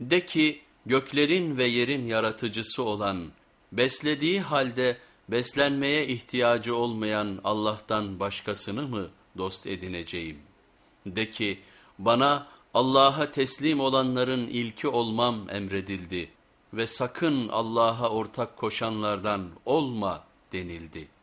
De ki göklerin ve yerin yaratıcısı olan, beslediği halde beslenmeye ihtiyacı olmayan Allah'tan başkasını mı dost edineceğim? De ki bana Allah'a teslim olanların ilki olmam emredildi ve sakın Allah'a ortak koşanlardan olma denildi.''